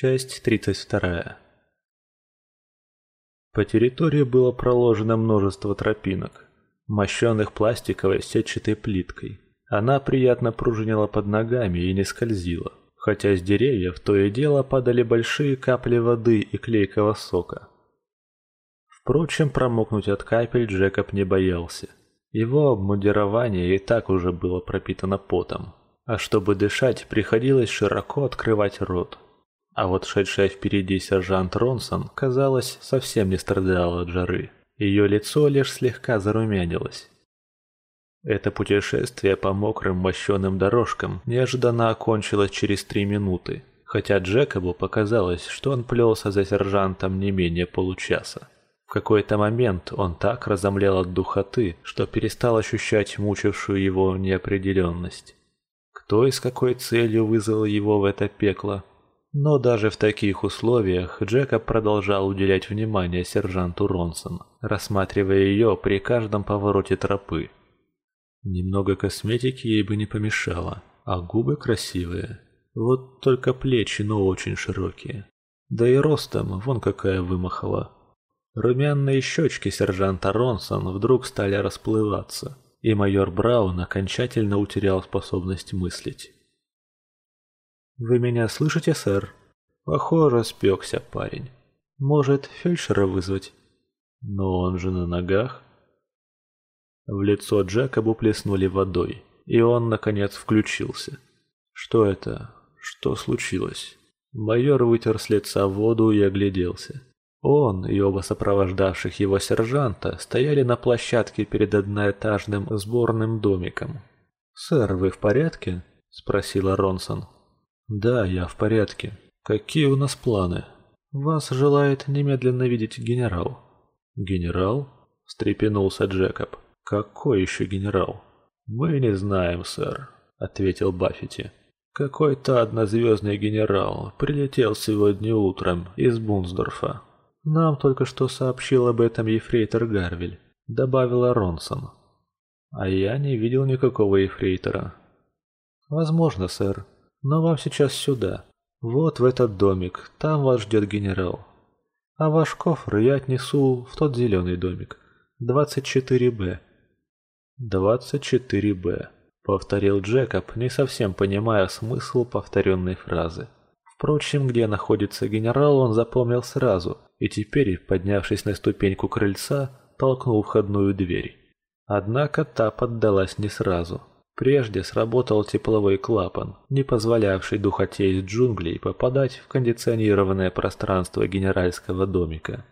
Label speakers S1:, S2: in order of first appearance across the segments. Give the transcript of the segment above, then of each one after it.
S1: Часть 32. По территории было проложено множество тропинок, мощенных пластиковой сетчатой плиткой. Она приятно пружинила под ногами и не скользила, хотя с деревьев то и дело падали большие капли воды и клейкого сока. Впрочем, промокнуть от капель Джекоб не боялся. Его обмундирование и так уже было пропитано потом, а чтобы дышать, приходилось широко открывать рот. А вот шедшая впереди сержант Ронсон, казалось, совсем не страдала от жары. Ее лицо лишь слегка зарумянилось. Это путешествие по мокрым мощеным дорожкам неожиданно окончилось через три минуты, хотя Джекобу показалось, что он плелся за сержантом не менее получаса. В какой-то момент он так разомлел от духоты, что перестал ощущать мучившую его неопределенность. Кто и с какой целью вызвал его в это пекло, но даже в таких условиях Джекоб продолжал уделять внимание сержанту Ронсон, рассматривая ее при каждом повороте тропы. Немного косметики ей бы не помешало, а губы красивые. Вот только плечи, но очень широкие. Да и ростом вон какая вымахала. Румяные щечки сержанта Ронсон вдруг стали расплываться, и майор Браун окончательно утерял способность мыслить. «Вы меня слышите, сэр?» Похоже, спекся парень. Может, фельдшера вызвать? Но он же на ногах. В лицо Джекобу плеснули водой, и он, наконец, включился. Что это? Что случилось? Майор вытер с лица воду и огляделся. Он и оба сопровождавших его сержанта стояли на площадке перед одноэтажным сборным домиком. «Сэр, вы в порядке?» – спросила Ронсон. «Да, я в порядке. Какие у нас планы?» «Вас желает немедленно видеть генерал». «Генерал?» – встрепенулся Джекоб. «Какой еще генерал?» «Мы не знаем, сэр», – ответил Баффити. «Какой-то однозвездный генерал прилетел сегодня утром из Бунсдорфа. Нам только что сообщил об этом ефрейтор Гарвель», – добавила Ронсон. «А я не видел никакого ефрейтора». «Возможно, сэр», но вам сейчас сюда. Вот в этот домик, там вас ждет генерал. А ваш кофр я отнесу в тот зеленый домик. 24Б. 24Б, повторил Джекоб, не совсем понимая смысл повторенной фразы. Впрочем, где находится генерал, он запомнил сразу, и теперь, поднявшись на ступеньку крыльца, толкнул входную дверь. Однако та поддалась не сразу. Прежде сработал тепловой клапан, не позволявший духоте из джунглей попадать в кондиционированное пространство генеральского домика.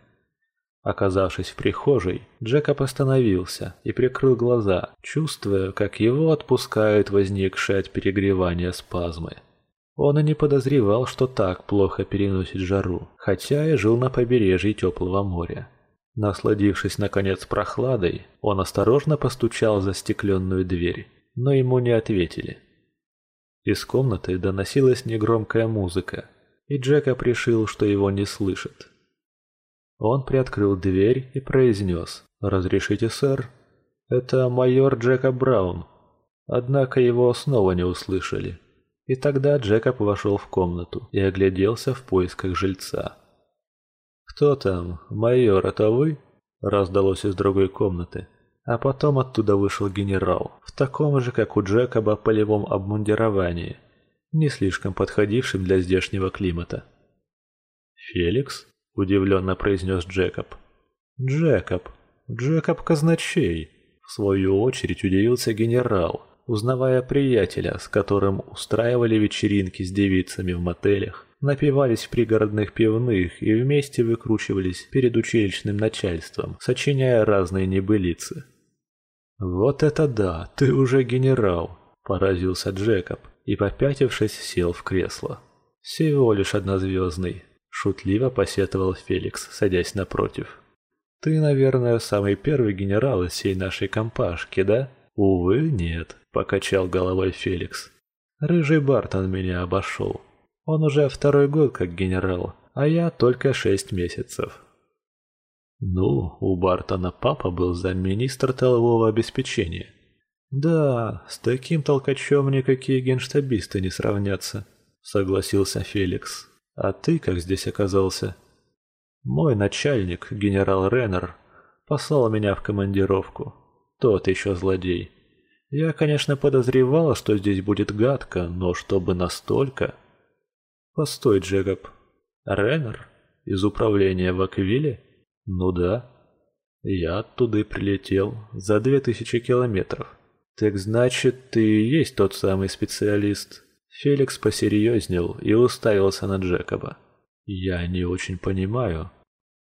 S1: Оказавшись в прихожей, Джекоб остановился и прикрыл глаза, чувствуя, как его отпускают возникшие от перегревания спазмы. Он и не подозревал, что так плохо переносит жару, хотя и жил на побережье теплого моря. Насладившись наконец прохладой, он осторожно постучал за стекленную дверь но ему не ответили. Из комнаты доносилась негромкая музыка, и Джекоб решил, что его не слышат. Он приоткрыл дверь и произнес «Разрешите, сэр?» «Это майор Джекоб Браун». Однако его снова не услышали. И тогда Джекоб вошел в комнату и огляделся в поисках жильца. «Кто там? Майор, это вы?» – раздалось из другой комнаты. А потом оттуда вышел генерал, в таком же, как у Джекоба, полевом обмундировании, не слишком подходившем для здешнего климата. «Феликс?» – удивленно произнес Джекоб. «Джекоб! Джекоб Казначей!» В свою очередь удивился генерал, узнавая приятеля, с которым устраивали вечеринки с девицами в мотелях, напивались в пригородных пивных и вместе выкручивались перед училищным начальством, сочиняя разные небылицы. «Вот это да, ты уже генерал!» – поразился Джекоб и, попятившись, сел в кресло. «Всего лишь однозвездный», – шутливо посетовал Феликс, садясь напротив. «Ты, наверное, самый первый генерал из всей нашей компашки, да?» «Увы, нет», – покачал головой Феликс. «Рыжий Бартон меня обошел. Он уже второй год как генерал, а я только шесть месяцев. Ну, у Бартона папа был замминистра тылового обеспечения. Да, с таким толкачом никакие генштабисты не сравнятся, согласился Феликс. А ты как здесь оказался? Мой начальник, генерал Реннер, послал меня в командировку. Тот еще злодей. Я, конечно, подозревал, что здесь будет гадко, но чтобы настолько... Постой, Джекоб. Реннер? Из управления в Аквиле? Ну да. Я оттуда и прилетел за две тысячи километров. Так значит, ты и есть тот самый специалист. Феликс посерьезнел и уставился на Джекоба. Я не очень понимаю.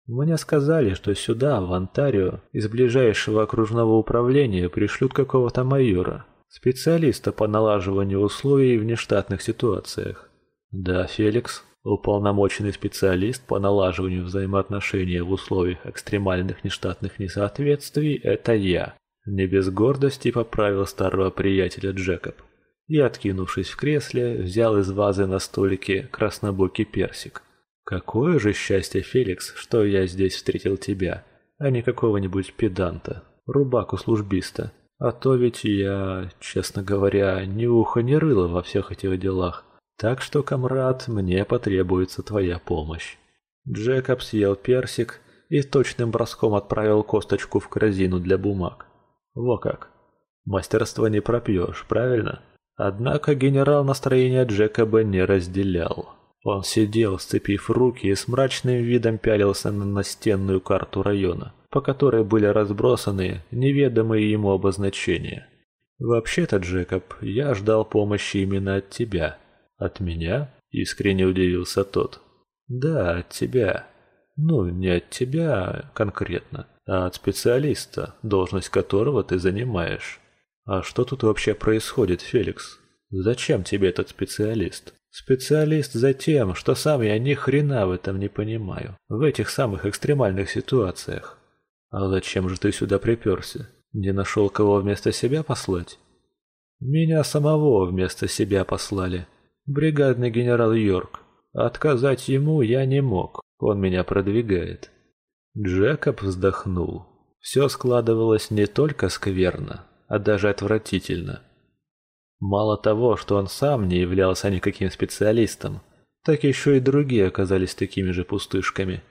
S1: Мне сказали, что сюда, в Онтарио, из ближайшего окружного управления пришлют какого-то майора, специалиста по налаживанию условий в нештатных ситуациях. Да, Феликс, уполномоченный специалист по налаживанию взаимоотношений в условиях экстремальных нештатных несоответствий – это я. Не без гордости поправил старого приятеля Джекоб и, откинувшись в кресле, взял из вазы на столике краснобокий персик. «Какое же счастье, Феликс, что я здесь встретил тебя, а не какого-нибудь педанта, рубаку-службиста. А то ведь я, честно говоря, ни уха ни рыла во всех этих делах. Так что, комрад, мне потребуется твоя помощь». Джекоб съел персик и точным броском отправил косточку в корзину для бумаг. Во как. Мастерство не пропьешь, правильно? Однако генерал настроение Джекоба не разделял. Он сидел, сцепив руки и с мрачным видом пялился на настенную карту района, по которой были разбросаны неведомые ему обозначения. «Вообще-то, Джекоб, я ждал помощи именно от тебя». «От меня?» – искренне удивился тот. «Да, от тебя. Ну, не от тебя конкретно, а от специалиста, должность которого ты занимаешь. А что тут вообще происходит, Феликс? Зачем тебе этот специалист? Специалист за тем, что сам я ни хрена в этом не понимаю, в этих самых экстремальных ситуациях. А зачем же ты сюда приперся? Не нашел кого вместо себя послать? Меня самого вместо себя послали. Бригадный генерал Йорк. Отказать ему я не мог, он меня продвигает. Джекоб вздохнул. Все складывалось не только скверно, а даже отвратительно. Мало того, что он сам не являлся никаким специалистом, так еще и другие оказались такими же пустышками.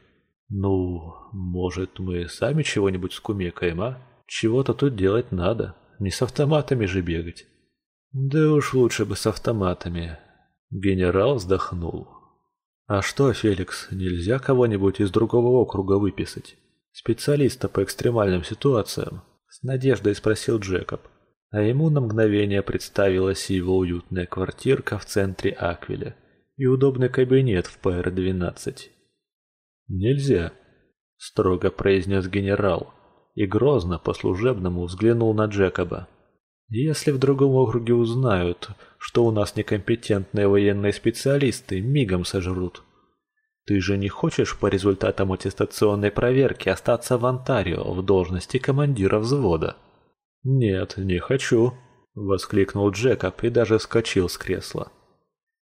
S1: Ну, может, мы сами чего-нибудь скумекаем, а? Чего-то тут делать надо, не с автоматами же бегать. Да уж лучше бы с автоматами. Генерал вздохнул. А что, Феликс, нельзя кого-нибудь из другого округа выписать? Специалиста по экстремальным ситуациям? С надеждой спросил Джекоб. А ему на мгновение представилась его уютная квартирка в центре Аквиля и удобный кабинет в ПР-12. «Нельзя», — строго произнес генерал и грозно по-служебному взглянул на Джекоба. «Если в другом округе узнают, что у нас некомпетентные военные специалисты, мигом сожрут. Ты же не хочешь по результатам аттестационной проверки остаться в Онтарио в должности командира взвода?» «Нет, не хочу», — воскликнул Джекоб и даже вскочил с кресла.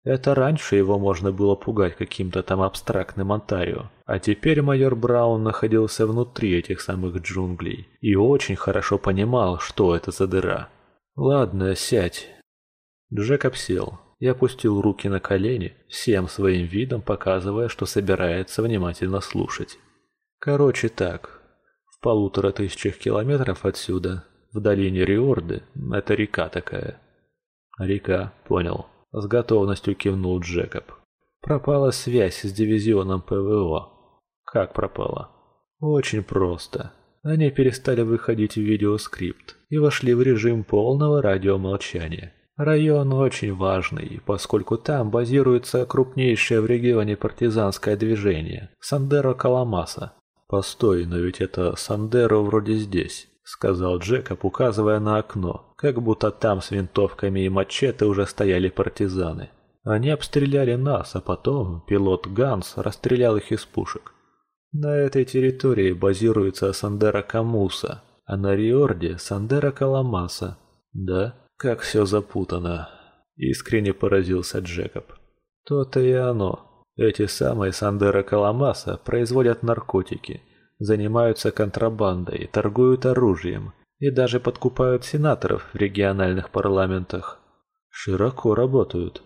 S1: Это раньше его можно было пугать каким-то там абстрактным Онтарио, а теперь майор Браун находился внутри этих самых джунглей и очень хорошо понимал, что это за дыра. «Ладно, сядь». Джекоб сел и опустил руки на колени, всем своим видом показывая, что собирается внимательно слушать. Короче так, в полутора тысячах километров отсюда в долине Риорды. Это река такая. Река, понял. С готовностью кивнул Джекоб. Пропала связь с дивизионом ПВО. Как пропала? Очень просто. Они перестали выходить в видеоскрипт и вошли в режим полного радиомолчания. Район очень важный, поскольку там базируется крупнейшее в регионе партизанское движение – Сандеро-Каламаса. Постой, но ведь это Сандеро вроде здесь. — сказал Джекоб, указывая на окно, как будто там с винтовками и мачете уже стояли партизаны. Они обстреляли нас, а потом пилот Ганс расстрелял их из пушек. На этой территории базируется Сандера Камуса, а на Риорде Сандера Каламаса. Да, как все запутано. Искренне поразился Джекоб. То-то и оно. Эти самые Сандера Каламаса производят наркотики – занимаются контрабандой, торгуют оружием и даже подкупают сенаторов в региональных парламентах. Широко работают.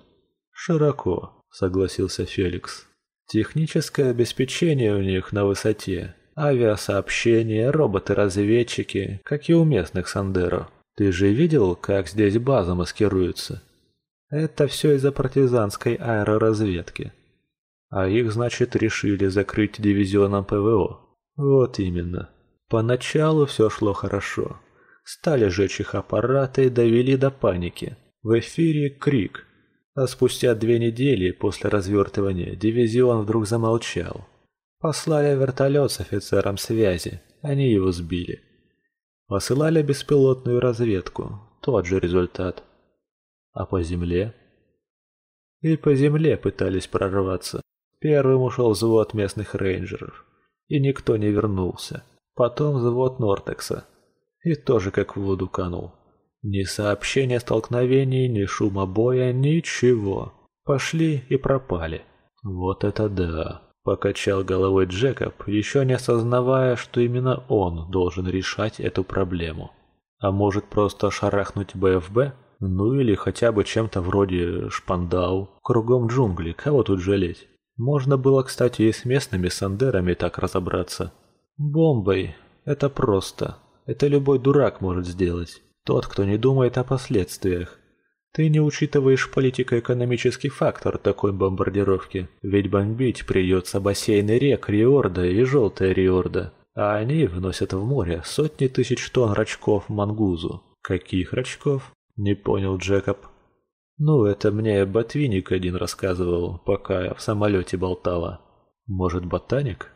S1: Широко, согласился Феликс. Техническое обеспечение у них на высоте. Авиасообщение, роботы-разведчики, как и у местных Сандеро. Ты же видел, как здесь база маскируется? Это все из-за партизанской аэроразведки. А их, значит, решили закрыть дивизионом ПВО. Вот именно. Поначалу все шло хорошо. Стали жечь их аппараты и довели до паники. В эфире крик. А спустя две недели после развертывания дивизион вдруг замолчал. Послали вертолет с офицером связи. Они его сбили. Посылали беспилотную разведку. Тот же результат. А по земле? И по земле пытались прорваться. Первым ушел взвод местных рейнджеров. И никто не вернулся. Потом взвод Нортекса. И тоже как в воду канул. Ни сообщения столкновений, ни шума боя, ничего. Пошли и пропали. Вот это да. Покачал головой Джекоб, еще не осознавая, что именно он должен решать эту проблему. А может просто шарахнуть БФБ? Ну или хотя бы чем-то вроде шпандау. Кругом джунгли, кого тут жалеть? Можно было, кстати, и с местными сандерами так разобраться. Бомбой. Это просто. Это любой дурак может сделать. Тот, кто не думает о последствиях. Ты не учитываешь политико-экономический фактор такой бомбардировки. Ведь бомбить придется бассейны рек Риорда и Желтая Риорда. А они вносят в море сотни тысяч тонн рачков мангузу. Каких рачков? Не понял Джекоб. Ну, это мне ботвинник один рассказывал, пока я в самолете болтала. Может, ботаник?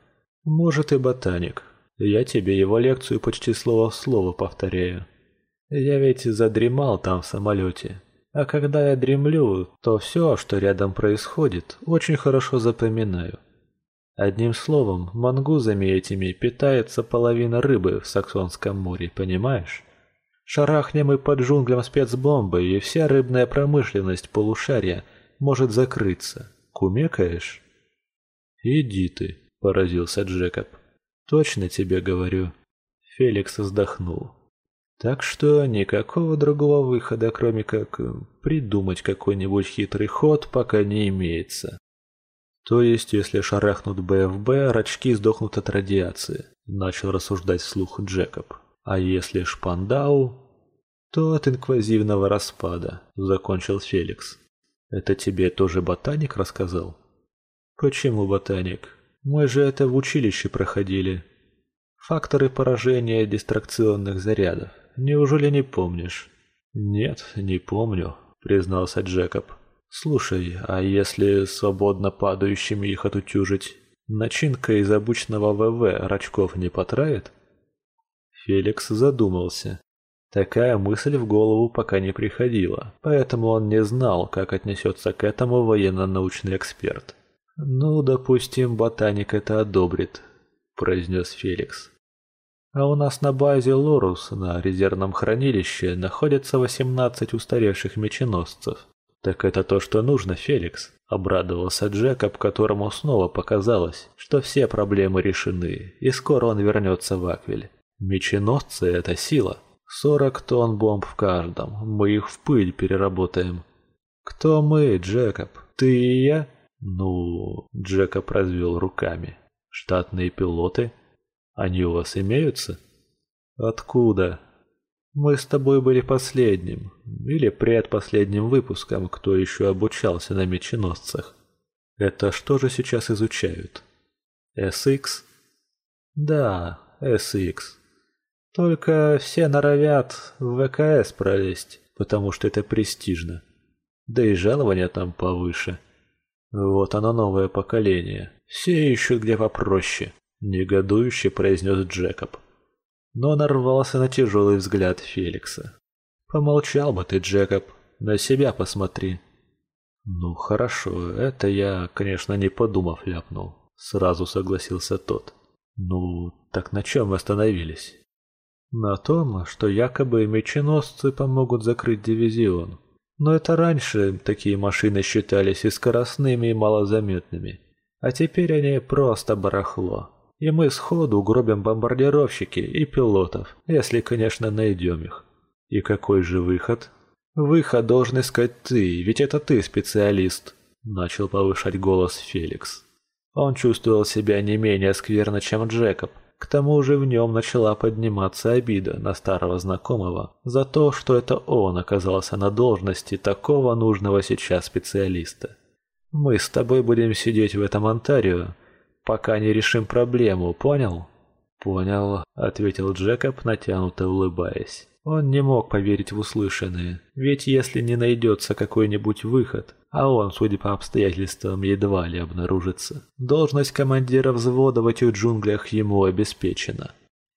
S1: Может и ботаник. Я тебе его лекцию почти слово в слово повторяю. Я ведь задремал там в самолете. А когда я дремлю, то все, что рядом происходит, очень хорошо запоминаю. Одним словом, мангузами этими питается половина рыбы в Саксонском море, понимаешь? Шарахнем и под джунглям спецбомбы, и вся рыбная промышленность полушария может закрыться. Кумекаешь? «Иди ты», — поразился Джекоб. «Точно тебе говорю». Феликс вздохнул. Так что никакого другого выхода, кроме как э, придумать какой-нибудь хитрый ход, пока не имеется. То есть, если шарахнут БФБ, рачки сдохнут от радиации, начал рассуждать вслух Джекоб. А если шпандау, то от инквазивного распада, закончил Феликс. Это тебе тоже ботаник рассказал? Почему ботаник? Мы же это в училище проходили. Факторы поражения дистракционных зарядов. Неужели не помнишь?» «Нет, не помню», — признался Джекоб. «Слушай, а если свободно падающими их отутюжить, начинка из обычного ВВ рачков не потравит?» Феликс задумался. Такая мысль в голову пока не приходила, поэтому он не знал, как отнесется к этому военно-научный эксперт. «Ну, допустим, ботаник это одобрит», — произнес Феликс. А у нас на базе Лорус на резервном хранилище находится 18 устаревших меченосцев. Так это то, что нужно, Феликс. Обрадовался Джекоб, которому снова показалось, что все проблемы решены, и скоро он вернется в Аквиль. Меченосцы — это сила. 40 тонн бомб в каждом, мы их в пыль переработаем. Кто мы, Джекоб? Ты и я? Ну, Джекоб развел руками. Штатные пилоты? Они у вас имеются? Откуда? Мы с тобой были последним, или предпоследним выпуском, кто еще обучался на меченосцах. Это что же сейчас изучают? SX? Да, SX. Только все норовят в ВКС пролезть, потому что это престижно. Да и жалования там повыше. Вот оно новое поколение. Все ищут где попроще негодующе произнес Джекоб. Но нарвался на тяжелый взгляд Феликса. Помолчал бы ты, Джекоб, на себя посмотри. Ну хорошо, это я, конечно, не подумав ляпнул. Сразу согласился тот. Ну, так на чем остановились? На том, что якобы меченосцы помогут закрыть дивизион. Но это раньше такие машины считались и скоростными, и малозаметными. А теперь они просто барахло и мы сходу гробим бомбардировщики и пилотов, если, конечно, найдем их. И какой же выход? Выход должен искать ты, ведь это ты специалист, начал повышать голос Феликс. Он чувствовал себя не менее скверно, чем Джекоб. К тому же в нем начала подниматься обида на старого знакомого за то, что это он оказался на должности такого нужного сейчас специалиста. «Мы с тобой будем сидеть в этом Онтарио, пока не решим проблему, понял?» «Понял», — ответил Джекоб, натянуто улыбаясь. Он не мог поверить в услышанное, ведь если не найдется какой-нибудь выход, а он, судя по обстоятельствам, едва ли обнаружится, должность командира взвода в этих джунглях ему обеспечена.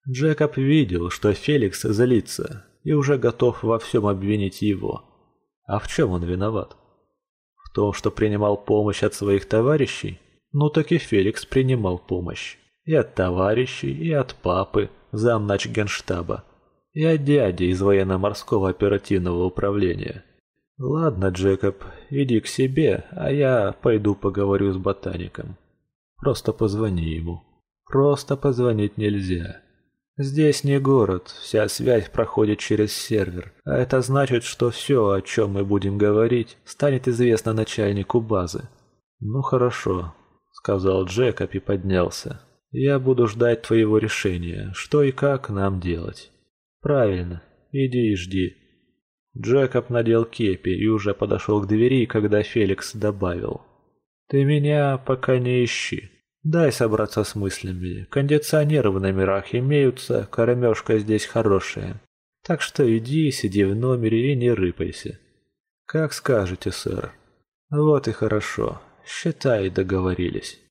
S1: Джекоб видел, что Феликс злится и уже готов во всем обвинить его. А в чем он виноват? В том, что принимал помощь от своих товарищей? Ну так и Феликс принимал помощь. И от товарищей, и от папы, замнач генштаба я дядя из военно-морского оперативного управления. Ладно, Джекоб, иди к себе, а я пойду поговорю с ботаником. Просто позвони ему. Просто позвонить нельзя. Здесь не город, вся связь проходит через сервер, а это значит, что все, о чем мы будем говорить, станет известно начальнику базы. Ну хорошо, сказал Джекоб и поднялся. Я буду ждать твоего решения, что и как нам делать. «Правильно. Иди и жди». Джекоб надел кепи и уже подошел к двери, когда Феликс добавил. «Ты меня пока не ищи. Дай собраться с мыслями. Кондиционеры в номерах имеются, кормежка здесь хорошая. Так что иди, сиди в номере и не рыпайся. Как скажете, сэр. Вот и хорошо. Считай, договорились».